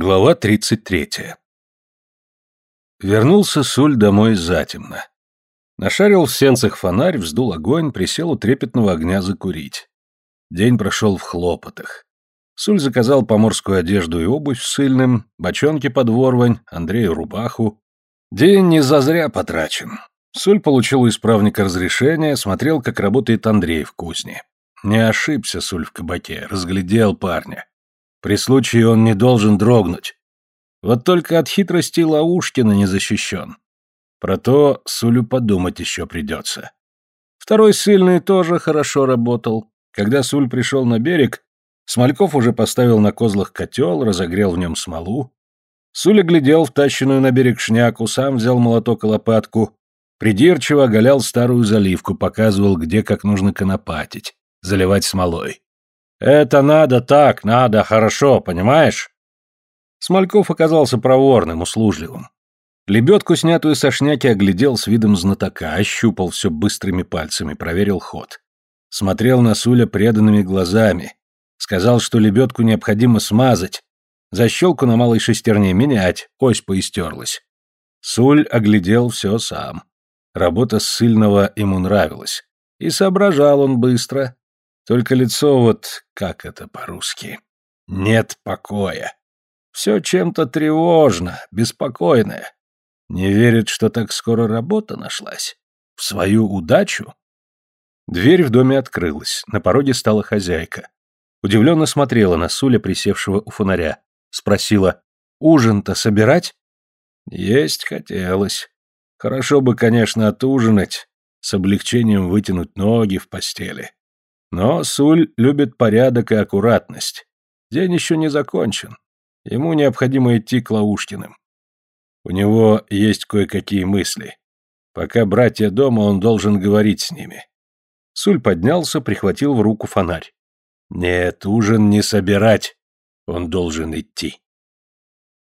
Глава 33. Вернулся Суль домой затемно. Нашарил в сенцах фонарь, вздул огонь, присел у трепетного огня закурить. День прошел в хлопотах. Суль заказал поморскую одежду и обувь с сыльным, бочонки под ворвань, Андрею рубаху. День не зазря потрачен. Суль получил у исправника разрешение, смотрел, как работает Андрей в кузне. Не ошибся Суль в кабаке, разглядел парня. При случае он не должен дрогнуть. Вот только от хитрости Лаушкина не защищен. Про то Сулю подумать еще придется. Второй сильный тоже хорошо работал. Когда Суль пришел на берег, Смольков уже поставил на козлах котел, разогрел в нем смолу. Суля глядел в тащенную на берег шняку, сам взял молоток и лопатку, придирчиво оголял старую заливку, показывал, где как нужно конопатить, заливать смолой. Это надо так, надо хорошо, понимаешь? Смольков оказался проворным, услужливым. Лебедку, снятую со шняки, оглядел с видом знатока, ощупал все быстрыми пальцами, проверил ход. Смотрел на Суля преданными глазами. Сказал, что лебедку необходимо смазать. Защелку на малой шестерне менять, ось поистерлась. Суль оглядел все сам. Работа ссыльного ему нравилась. И соображал он быстро. Только лицо вот, как это по-русски, нет покоя. Все чем-то тревожно, беспокойное. Не верит, что так скоро работа нашлась. В свою удачу? Дверь в доме открылась, на пороге стала хозяйка. Удивленно смотрела на Суля, присевшего у фонаря. Спросила, ужин-то собирать? Есть хотелось. Хорошо бы, конечно, отужинать, с облегчением вытянуть ноги в постели. Но Суль любит порядок и аккуратность. День еще не закончен. Ему необходимо идти к Лаушкиным. У него есть кое-какие мысли. Пока братья дома, он должен говорить с ними. Суль поднялся, прихватил в руку фонарь. Нет, ужин не собирать. Он должен идти.